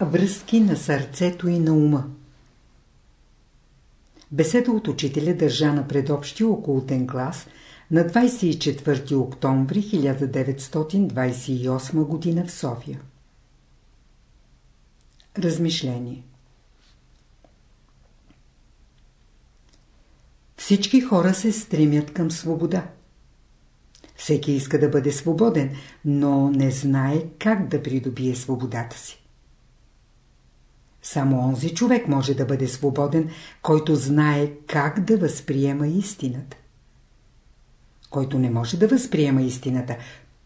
Връзки на сърцето и на ума Беседа от учителя държа на предобщи окултен клас на 24 октомври 1928 г. в София. Размишление Всички хора се стремят към свобода. Всеки иска да бъде свободен, но не знае как да придобие свободата си. Само онзи човек може да бъде свободен, който знае как да възприема истината. Който не може да възприема истината,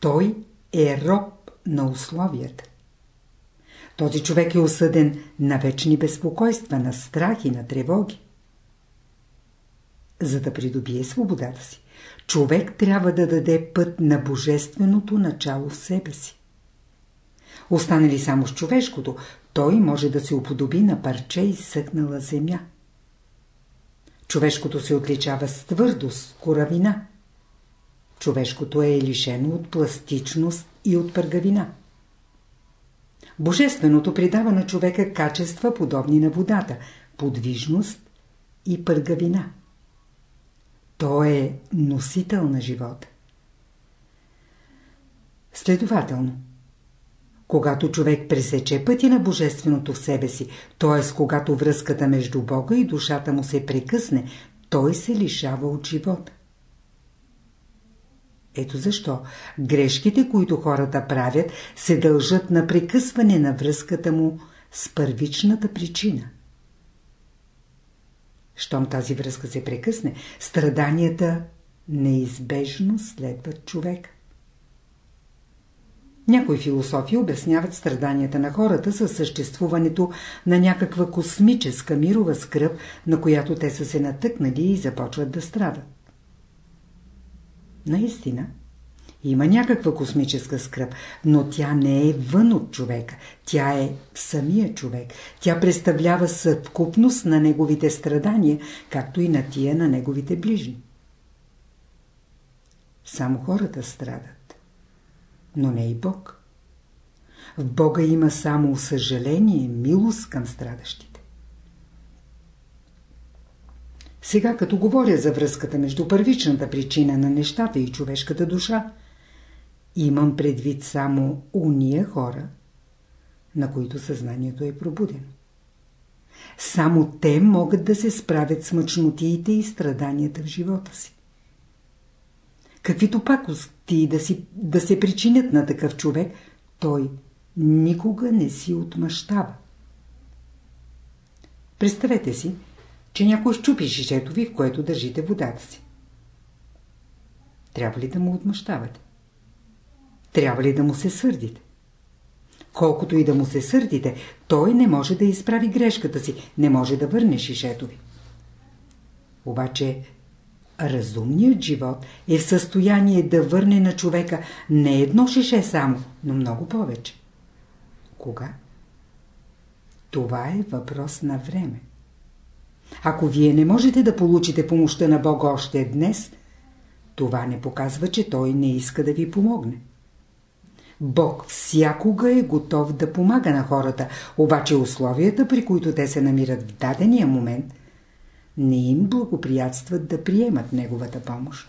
той е роб на условията. Този човек е осъден на вечни безпокойства, на страх и на тревоги. За да придобие свободата си, човек трябва да даде път на божественото начало в себе си. Остане ли само с човешкото, той може да се уподоби на парче и съкнала земя. Човешкото се отличава с твърдост, коравина. Човешкото е лишено от пластичност и от пъргавина. Божественото придава на човека качества, подобни на водата, подвижност и пъргавина. Той е носител на живота. Следователно, когато човек пресече пътя на Божественото в себе си, т.е. когато връзката между Бога и душата му се прекъсне, той се лишава от живота. Ето защо грешките, които хората правят, се дължат на прекъсване на връзката му с първичната причина. Щом тази връзка се прекъсне, страданията неизбежно следват човека. Някои философи обясняват страданията на хората със съществуването на някаква космическа мирова скръп, на която те са се натъкнали и започват да страдат. Наистина, има някаква космическа скръп, но тя не е вън от човека. Тя е в самия човек. Тя представлява съвкупност на неговите страдания, както и на тия на неговите ближни. Само хората страдат но не и Бог. В Бога има само съжаление, милост към страдащите. Сега, като говоря за връзката между първичната причина на нещата и човешката душа, имам предвид само уния хора, на които съзнанието е пробудено. Само те могат да се справят с мъчнотиите и страданията в живота си каквито пакости да, си, да се причинят на такъв човек, той никога не си отмъщава. Представете си, че някой щупи шишето ви, в което държите водата си. Трябва ли да му отмъщавате? Трябва ли да му се сърдите? Колкото и да му се сърдите, той не може да изправи грешката си, не може да върне шишето ви. Обаче Разумният живот е в състояние да върне на човека не едно шише само, но много повече. Кога? Това е въпрос на време. Ако вие не можете да получите помощта на Бога още днес, това не показва, че Той не иска да ви помогне. Бог всякога е готов да помага на хората, обаче условията, при които те се намират в дадения момент, не им благоприятстват да приемат неговата помощ.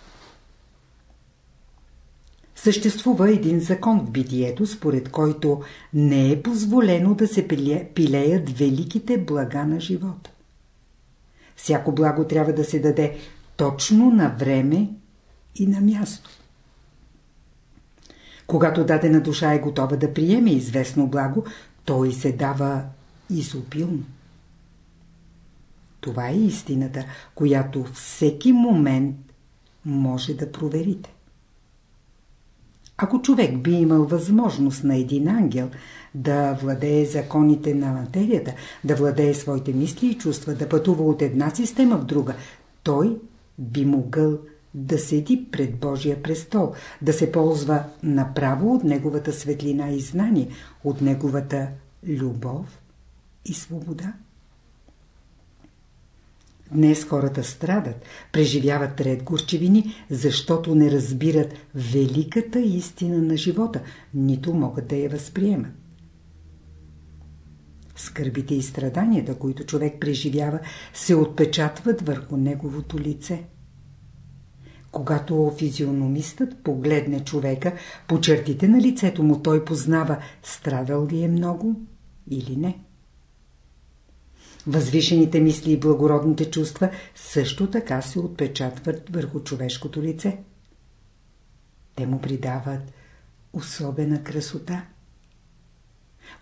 Съществува един закон в битието, според който не е позволено да се пилеят великите блага на живота. Всяко благо трябва да се даде точно на време и на място. Когато дадена душа е готова да приеме известно благо, той се дава изобилно. Това е истината, която всеки момент може да проверите. Ако човек би имал възможност на един ангел да владее законите на материята, да владее своите мисли и чувства, да пътува от една система в друга, той би могъл да седи пред Божия престол, да се ползва направо от неговата светлина и знание, от неговата любов и свобода. Днес хората страдат, преживяват ред горчевини, защото не разбират великата истина на живота, нито могат да я възприемат. Скърбите и страданията, които човек преживява, се отпечатват върху неговото лице. Когато физиономистът погледне човека, по чертите на лицето му той познава страдал ли е много или не. Възвишените мисли и благородните чувства също така се отпечатват върху човешкото лице. Те му придават особена красота.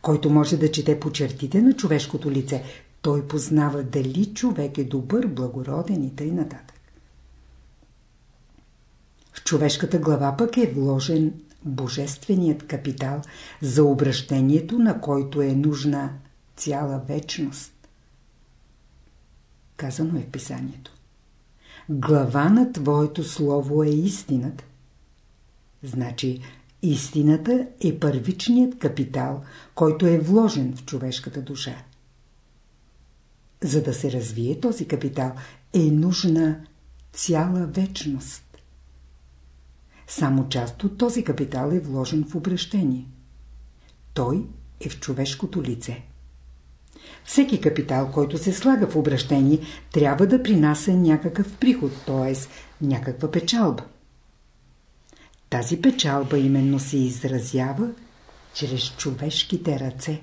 Който може да чете по чертите на човешкото лице, той познава дали човек е добър, благороден и тъй нататък. В човешката глава пък е вложен божественият капитал за обращението, на който е нужна цяла вечност. Казано е в писанието. Глава на Твоето Слово е истината. Значи, истината е първичният капитал, който е вложен в човешката душа. За да се развие този капитал, е нужна цяла вечност. Само част от този капитал е вложен в обращение. Той е в човешкото лице. Всеки капитал, който се слага в обращение, трябва да принася някакъв приход, т.е. някаква печалба. Тази печалба именно се изразява чрез човешките ръце.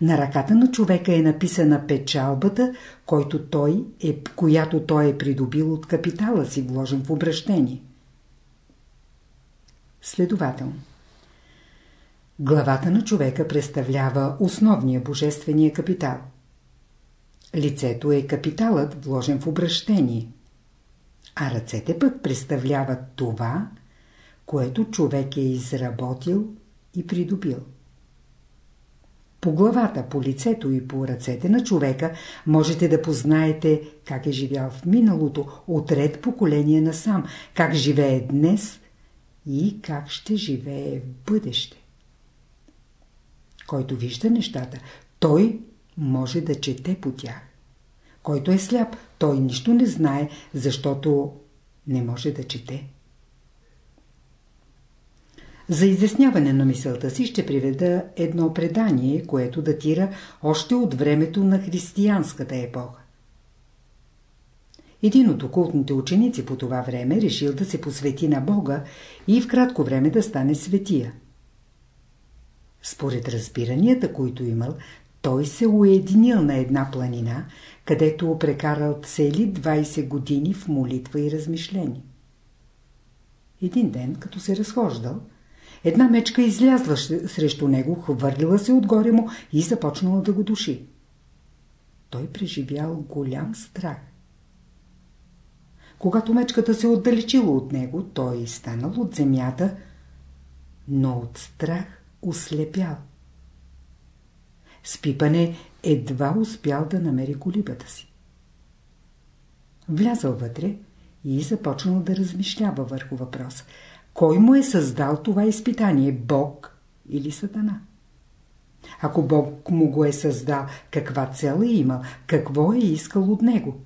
На ръката на човека е написана печалбата, който той е, която той е придобил от капитала си, вложен в обращение. Следователно. Главата на човека представлява основния божествения капитал. Лицето е капиталът, вложен в обращение. А ръцете пък представляват това, което човек е изработил и придобил. По главата, по лицето и по ръцете на човека можете да познаете как е живял в миналото, от ред поколения насам, как живее днес и как ще живее в бъдеще. Който вижда нещата, той може да чете по тях. Който е сляп, той нищо не знае, защото не може да чете. За изясняване на мисълта си ще приведа едно предание, което датира още от времето на християнската епоха. Един от окултните ученици по това време решил да се посвети на Бога и в кратко време да стане светия. Според разбиранията, които имал, той се уединил на една планина, където прекарал цели 20 години в молитва и размишление. Един ден, като се разхождал, една мечка излязла срещу него, хвърлила се отгоре му и започнала да го души. Той преживял голям страх. Когато мечката се отдалечила от него, той станал от земята, но от страх ослепял. С пипане едва успял да намери колибата си. Влязал вътре и започнал да размишлява върху въпроса. Кой му е създал това изпитание? Бог или Сатана? Ако Бог му го е създал, каква цел е имал? Какво е искал от него?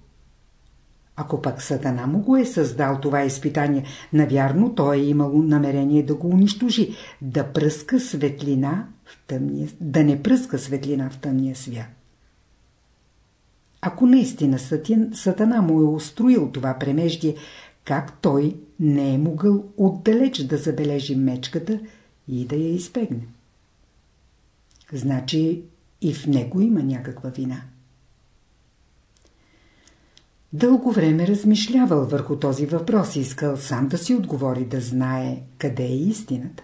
Ако пък Сатана му го е създал това изпитание, навярно той е имал намерение да го унищожи, да пръска светлина в тъмния, да не пръска светлина в тъмния свят. Ако наистина Сатана му е устроил това премеждие, как той не е могъл отдалеч да забележи мечката и да я избегне? Значи и в него има някаква вина. Дълго време размишлявал върху този въпрос и искал сам да си отговори да знае къде е истината.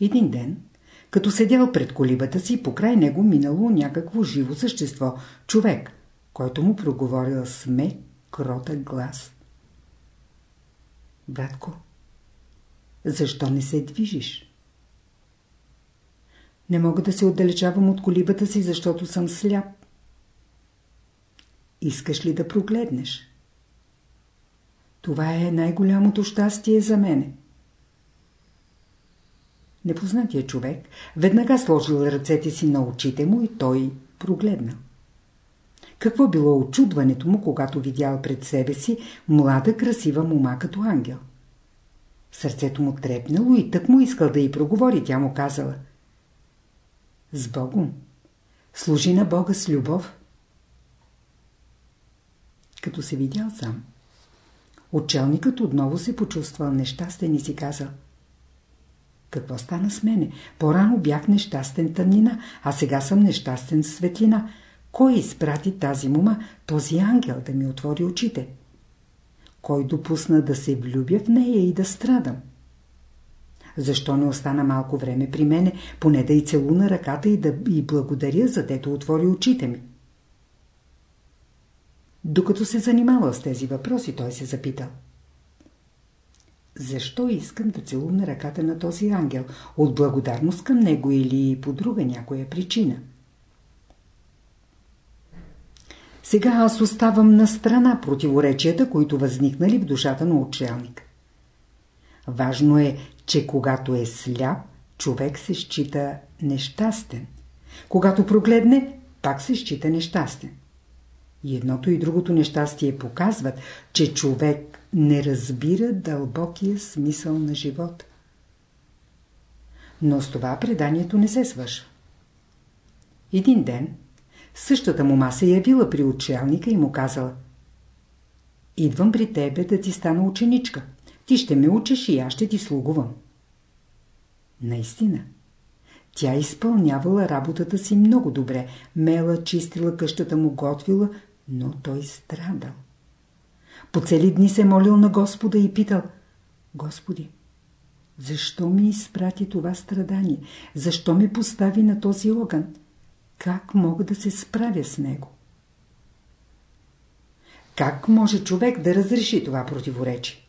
Един ден, като седял пред колибата си, покрай него минало някакво живо същество, човек, който му проговорил с мек, кротък глас. Братко, защо не се движиш? Не мога да се отдалечавам от колибата си, защото съм сляп. Искаш ли да прогледнеш? Това е най-голямото щастие за мене. Непознатия човек веднага сложил ръцете си на очите му и той прогледна. Какво било очудването му, когато видял пред себе си млада красива мома като ангел? Сърцето му трепнало и тък му искал да й проговори, тя му казала. с Богом. Служи на Бога с любов. Като се видял сам, Отчелникът отново се почувствал нещастен и си казал Какво стана с мене? По-рано бях нещастен тъмнина, а сега съм нещастен светлина. Кой изпрати тази мума, този ангел да ми отвори очите? Кой допусна да се влюбя в нея и да страдам? Защо не остана малко време при мене, поне да и целуна ръката и да и благодаря, за дето отвори очите ми? Докато се занимавал с тези въпроси, той се запитал. Защо искам да целуна ръката на този ангел? От благодарност към него или по друга някоя причина? Сега аз оставам на страна противоречията, които възникнали в душата на отчелник. Важно е, че когато е сляп, човек се счита нещастен. Когато прогледне, пак се счита нещастен. И едното и другото нещастие показват, че човек не разбира дълбокия смисъл на живота. Но с това преданието не се свършва. Един ден същата мума се явила при учелника и му казала Идвам при тебе да ти стана ученичка. Ти ще ме учиш и аз ще ти слугувам. Наистина. Тя изпълнявала работата си много добре. Мела, чистила къщата му, готвила, но той страдал. По цели дни се молил на Господа и питал Господи, защо ми изпрати това страдание? Защо ме постави на този огън? Как мога да се справя с него? Как може човек да разреши това противоречие?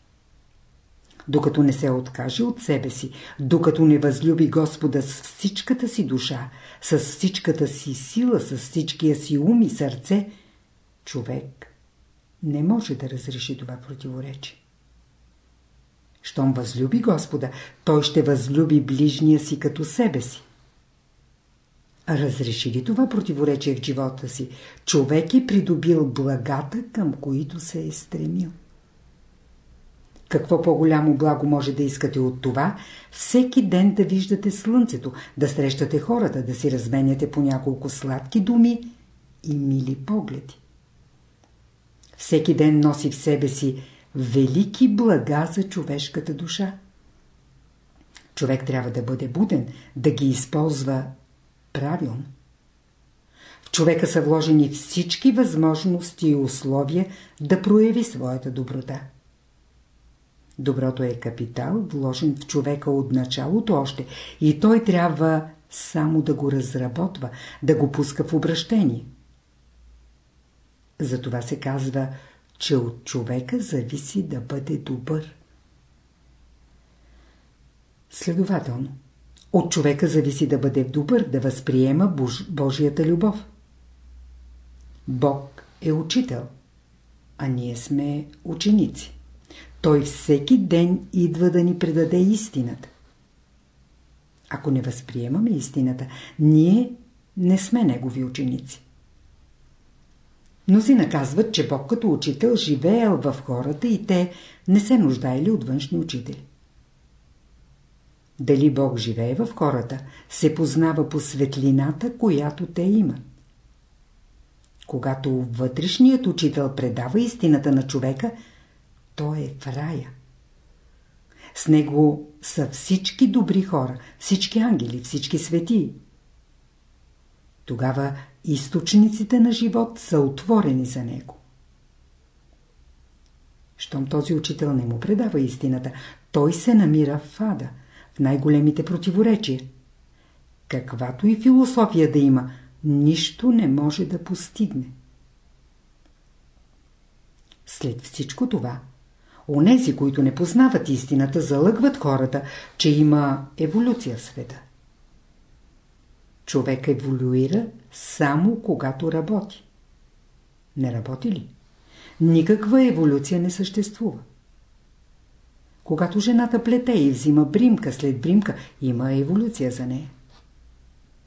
Докато не се откаже от себе си, докато не възлюби Господа с всичката си душа, с всичката си сила, с всичкия си ум и сърце, човек не може да разреши това противоречие. Щом възлюби Господа, той ще възлюби ближния си като себе си. Разреши ли това противоречие в живота си, човек е придобил благата, към които се е стремил. Какво по-голямо благо може да искате от това, всеки ден да виждате слънцето, да срещате хората, да си разменяте по няколко сладки думи и мили погледи всеки ден носи в себе си велики блага за човешката душа. Човек трябва да бъде буден, да ги използва правилно. В човека са вложени всички възможности и условия да прояви своята доброта. Доброто е капитал, вложен в човека от началото още и той трябва само да го разработва, да го пуска в обращение. Затова се казва, че от човека зависи да бъде добър. Следователно, от човека зависи да бъде добър, да възприема Бож... Божията любов. Бог е учител, а ние сме ученици. Той всеки ден идва да ни предаде истината. Ако не възприемаме истината, ние не сме негови ученици. Мнози наказват, че Бог като учител живеел в хората и те не се нуждаели от външни учители. Дали Бог живее в хората, се познава по светлината, която те имат. Когато вътрешният учител предава истината на човека, той е в рая. С него са всички добри хора, всички ангели, всички светии. Тогава източниците на живот са отворени за него. Щом този учител не му предава истината, той се намира в ада, в най-големите противоречия. Каквато и философия да има, нищо не може да постигне. След всичко това, онези, които не познават истината, залъгват хората, че има еволюция в света. Човек еволюира само когато работи. Не работи ли? Никаква еволюция не съществува. Когато жената плете и взима бримка след бримка, има еволюция за нея.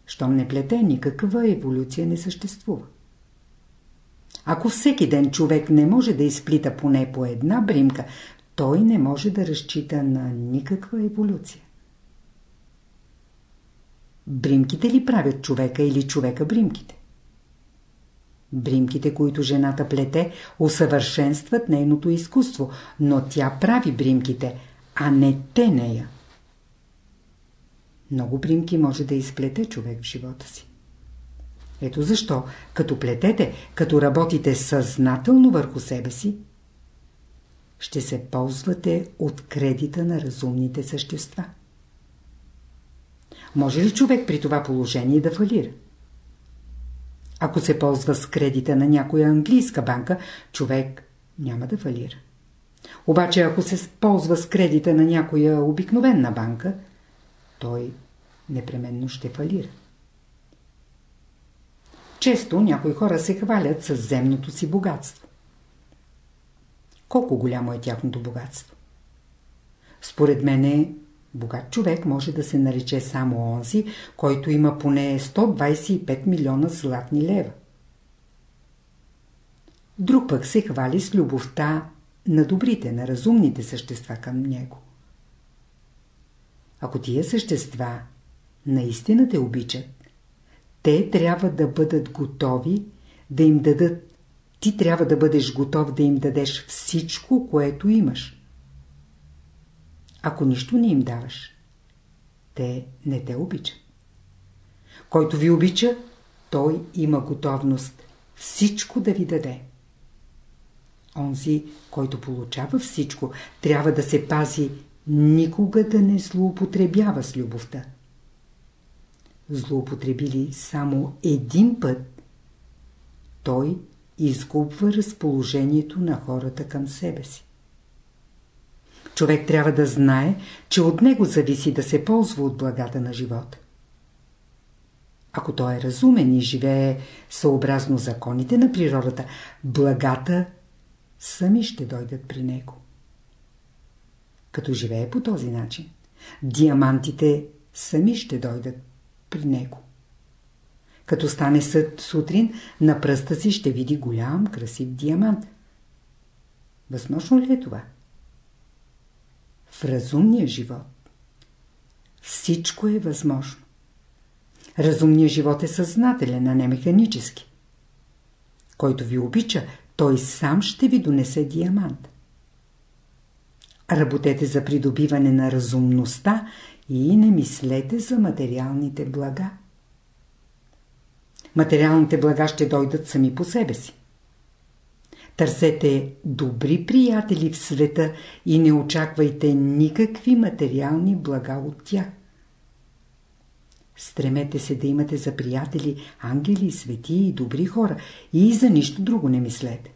Щом не плете, никаква еволюция не съществува. Ако всеки ден човек не може да изплита поне по една бримка, той не може да разчита на никаква еволюция. Бримките ли правят човека или човека бримките? Бримките, които жената плете, усъвършенстват нейното изкуство, но тя прави бримките, а не те нея. Много бримки може да изплете човек в живота си. Ето защо, като плетете, като работите съзнателно върху себе си, ще се ползвате от кредита на разумните същества. Може ли човек при това положение да фалира? Ако се ползва с кредита на някоя английска банка, човек няма да фалира. Обаче ако се ползва с кредита на някоя обикновена банка, той непременно ще фалира. Често някои хора се хвалят с земното си богатство. Колко голямо е тяхното богатство? Според мене, богат човек може да се нарече само онзи, който има поне 125 милиона златни лева. Друг пък се хвали с любовта на добрите, на разумните същества към него. Ако тия същества наистина те обичат, те трябва да бъдат готови да им дадат. Ти трябва да бъдеш готов да им дадеш всичко, което имаш. Ако нищо не им даваш, те не те обичат. Който ви обича, той има готовност всичко да ви даде. Онзи, който получава всичко, трябва да се пази никога да не злоупотребява с любовта злоупотребили само един път, той изгубва разположението на хората към себе си. Човек трябва да знае, че от него зависи да се ползва от благата на живота. Ако той е разумен и живее съобразно законите на природата, благата сами ще дойдат при него. Като живее по този начин, диамантите сами ще дойдат при него. Като стане съд сутрин, на пръста си ще види голям, красив диамант. Възможно ли е това? В разумния живот всичко е възможно. Разумният живот е съзнателен, а не механически. Който ви обича, той сам ще ви донесе диамант. Работете за придобиване на разумността и не мислете за материалните блага. Материалните блага ще дойдат сами по себе си. Търсете добри приятели в света и не очаквайте никакви материални блага от тях. Стремете се да имате за приятели ангели, свети и добри хора и за нищо друго не мислете.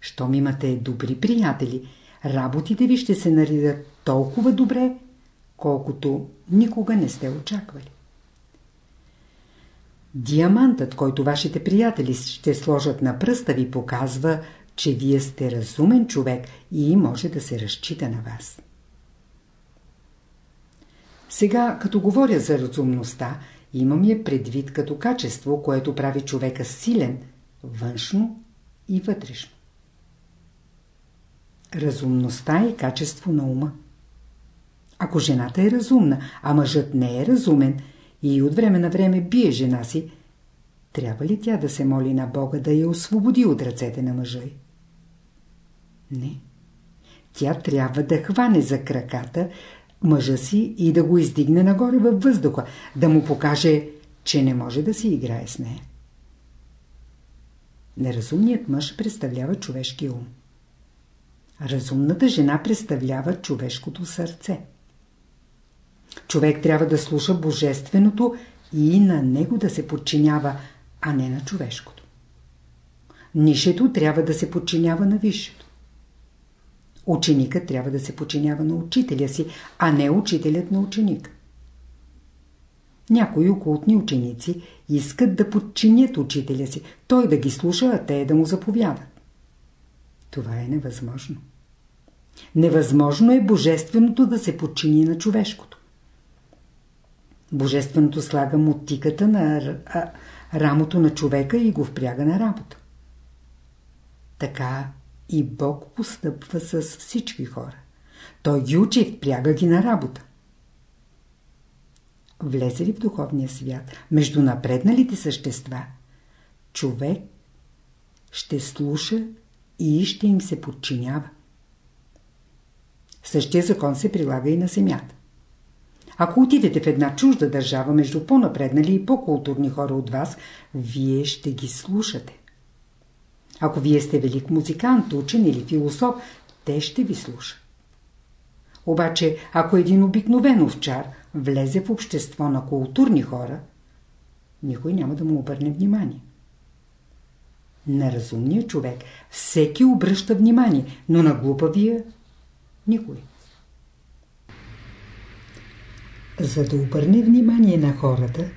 Щом имате добри приятели – работите ви ще се наредят толкова добре, колкото никога не сте очаквали. Диамантът, който вашите приятели ще сложат на пръста ви, показва, че вие сте разумен човек и може да се разчита на вас. Сега, като говоря за разумността, имам я предвид като качество, което прави човека силен, външно и вътрешно. Разумността е качество на ума. Ако жената е разумна, а мъжът не е разумен и от време на време бие жена си, трябва ли тя да се моли на Бога да я освободи от ръцете на мъжа й? Не. Тя трябва да хване за краката мъжа си и да го издигне нагоре във въздуха, да му покаже, че не може да си играе с нея. Неразумният мъж представлява човешкия ум. Разумната жена представлява човешкото сърце. Човек трябва да слуша божественото и на него да се подчинява, а не на човешкото. Нишето трябва да се подчинява на висшето. Ученикът трябва да се подчинява на учителя си, а не учителят на ученика. Някои окултни ученици искат да подчинят учителя си, той да ги слуша, а те да му заповядат. Това е невъзможно. Невъзможно е божественото да се подчини на човешкото. Божественото слага мотиката на рамото на човека и го впряга на работа. Така и Бог постъпва с всички хора. Той ги учи, впряга ги на работа. влезе ли в духовния свят, между напредналите същества, човек ще слуша и ще им се подчинява. Същия закон се прилага и на земята. Ако отидете в една чужда държава между по-напреднали и по-културни хора от вас, вие ще ги слушате. Ако вие сте велик музикант, учен или философ, те ще ви слушат. Обаче, ако един обикновен овчар влезе в общество на културни хора, никой няма да му обърне внимание. На разумния човек всеки обръща внимание, но на глупавия никой. За да обърне внимание на хората,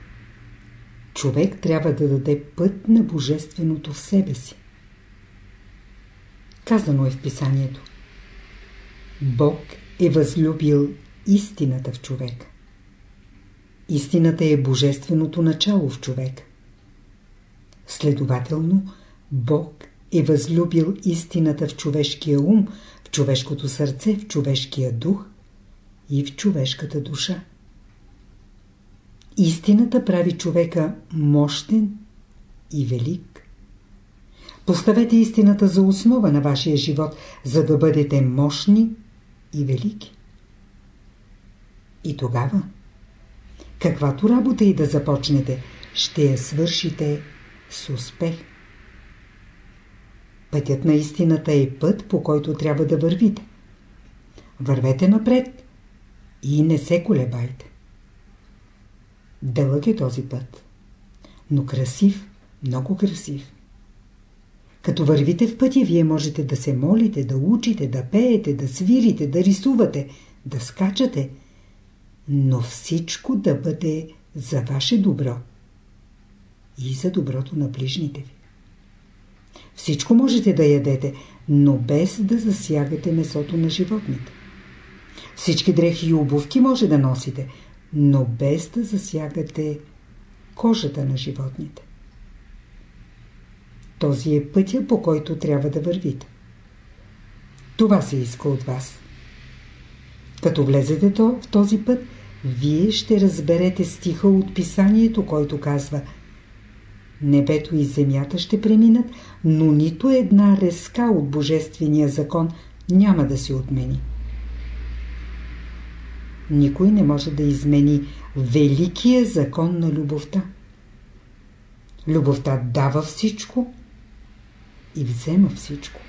човек трябва да даде път на Божественото в себе си. Казано е в писанието. Бог е възлюбил истината в човека. Истината е божественото начало в човек. Следователно, Бог е възлюбил истината в човешкия ум, в човешкото сърце, в човешкия дух и в човешката душа. Истината прави човека мощен и велик. Поставете истината за основа на вашия живот, за да бъдете мощни и велики. И тогава, каквато работа и да започнете, ще я свършите с успех. Пътят на истината е път, по който трябва да вървите. Вървете напред и не се колебайте. Дълъг е този път, но красив, много красив. Като вървите в пътя, вие можете да се молите, да учите, да пеете, да свирите, да рисувате, да скачате, но всичко да бъде за ваше добро и за доброто на ближните ви. Всичко можете да ядете, но без да засягате месото на животните. Всички дрехи и обувки може да носите, но без да засягате кожата на животните. Този е пътя, по който трябва да вървите. Това се иска от вас. Като влезете в този път, вие ще разберете стиха от писанието, който казва Небето и земята ще преминат, но нито една резка от Божествения закон няма да се отмени. Никой не може да измени великия закон на любовта. Любовта дава всичко и взема всичко.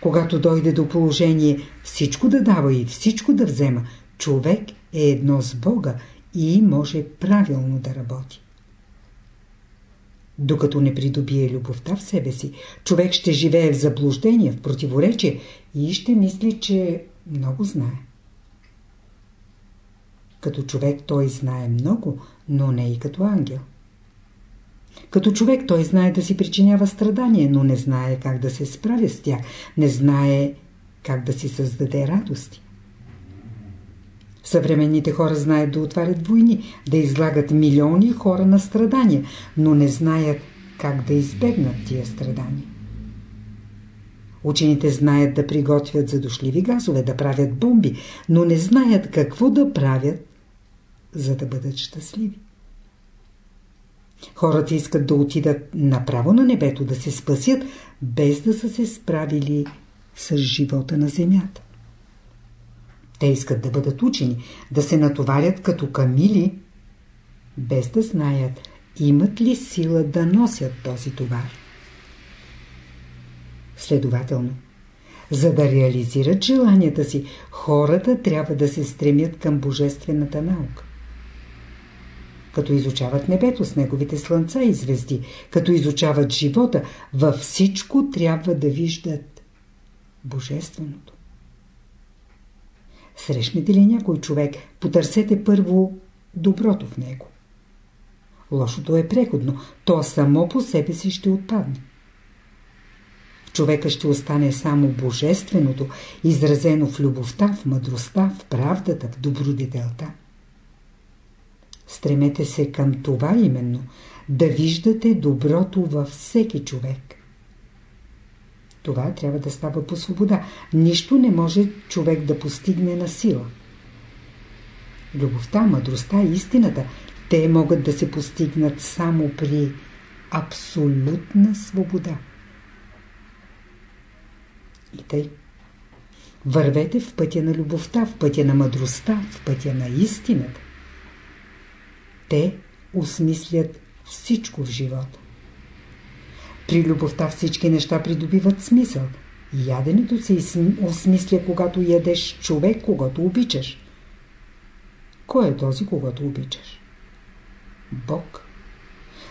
Когато дойде до положение всичко да дава и всичко да взема, човек е едно с Бога и може правилно да работи. Докато не придобие любовта в себе си, човек ще живее в заблуждение, в противоречие и ще мисли, че много знае. Като човек той знае много, но не и като ангел. Като човек той знае да си причинява страдания, но не знае как да се справя с тях, не знае как да си създаде радости. Съвременните хора знаят да отварят войни, да излагат милиони хора на страдания, но не знаят как да избегнат тия страдания. Учените знаят да приготвят задушливи газове, да правят бомби, но не знаят какво да правят, за да бъдат щастливи. Хората искат да отидат направо на небето, да се спасят, без да са се справили с живота на земята. Те искат да бъдат учени, да се натоварят като камили, без да знаят имат ли сила да носят този товар. Следователно, за да реализират желанията си, хората трябва да се стремят към божествената наука като изучават небето с неговите слънца и звезди, като изучават живота, във всичко трябва да виждат Божественото. Срещнете ли някой човек, потърсете първо доброто в него. Лошото е преходно, то само по себе си ще отпадне. В човека ще остане само Божественото, изразено в любовта, в мъдростта, в правдата, в добродетелта. Стремете се към това именно, да виждате доброто във всеки човек. Това трябва да става по свобода. Нищо не може човек да постигне на сила. Любовта, мъдростта и истината, те могат да се постигнат само при абсолютна свобода. И тъй. Вървете в пътя на любовта, в пътя на мъдростта, в пътя на истината. Те осмислят всичко в живота. При любовта всички неща придобиват смисъл. Яденето се осмисля, когато ядеш човек, когато обичаш. Кой е този, когато обичаш? Бог.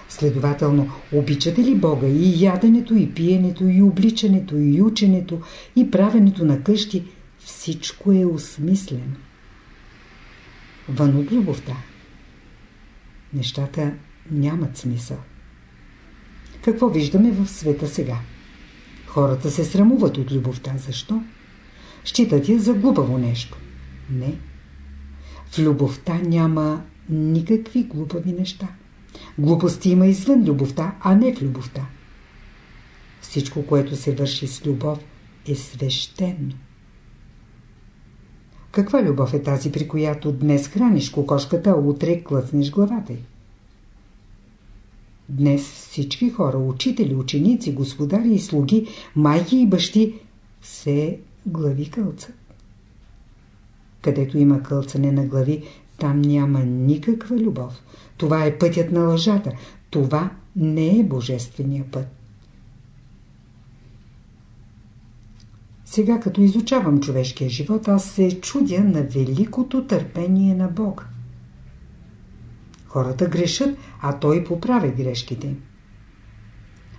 Следователно, обичате ли Бога и яденето, и пиенето, и обличането, и ученето, и правенето на къщи, всичко е осмислено. Вън от любовта. Нещата нямат смисъл. Какво виждаме в света сега? Хората се срамуват от любовта. Защо? Считат я за глупаво нещо. Не. В любовта няма никакви глупави неща. Глупости има извън любовта, а не в любовта. Всичко, което се върши с любов, е свещено. Каква любов е тази, при която днес храниш кокошката, а утре клъцнеш главата й? Днес всички хора, учители, ученици, господари и слуги, майки и бащи, все глави кълцат. Където има кълцане на глави, там няма никаква любов. Това е пътят на лъжата. Това не е божествения път. Сега, като изучавам човешкия живот, аз се чудя на великото търпение на Бога. Хората грешат, а Той поправя грешките.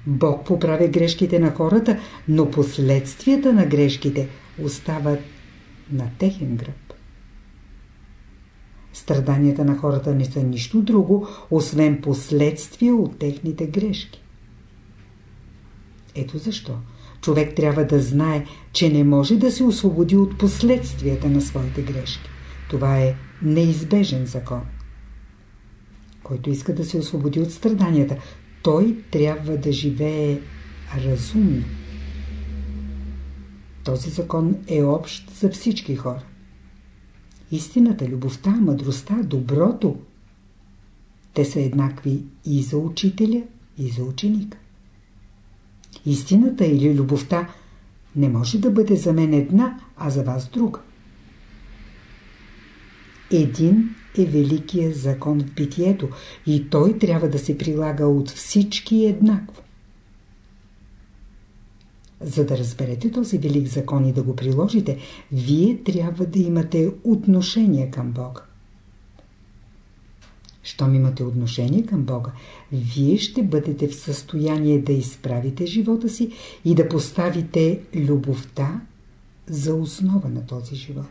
Бог поправя грешките на хората, но последствията на грешките остават на техен гръб. Страданията на хората не са нищо друго, освен последствия от техните грешки. Ето защо човек трябва да знае, че не може да се освободи от последствията на своите грешки. Това е неизбежен закон. Който иска да се освободи от страданията, той трябва да живее разумно. Този закон е общ за всички хора. Истината, любовта, мъдростта, доброто, те са еднакви и за учителя, и за ученика. Истината или любовта не може да бъде за мен една, а за вас друга. Един е великият закон в битието и той трябва да се прилага от всички еднакво. За да разберете този велик закон и да го приложите, вие трябва да имате отношение към Бога. Щом имате отношение към Бога, вие ще бъдете в състояние да изправите живота си и да поставите любовта за основа на този живот.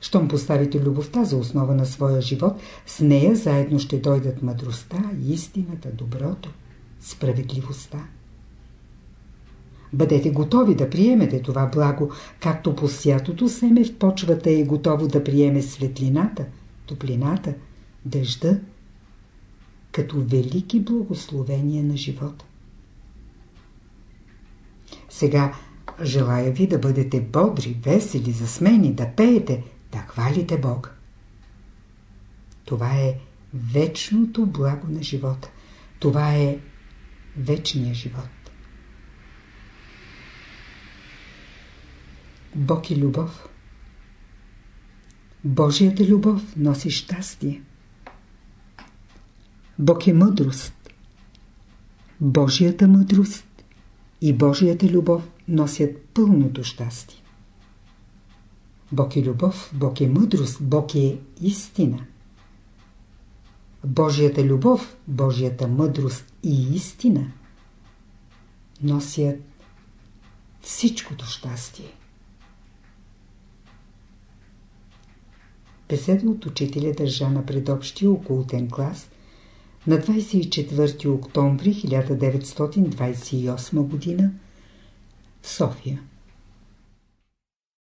Щом поставите любовта за основа на своя живот, с нея заедно ще дойдат мъдростта, истината, доброто, справедливостта. Бъдете готови да приемете това благо, както посятото семе в почвата е готово да приеме светлината, топлината, дъжда, като велики благословения на живота. Сега желая ви да бъдете бодри, весели, засмени, да пеете, да хвалите Бог. Това е вечното благо на живота. Това е вечния живот. Бог и любов. Божията любов носи щастие. Бог е мъдрост. Божията мъдрост и Божията любов носят пълното щастие. Бог е любов, Бог е мъдрост, Бог е истина. Божията любов, Божията мъдрост и истина носят всичкото щастие. Беседа от учителя държа на предобщия окултен клас на 24 октомври 1928 г. в София.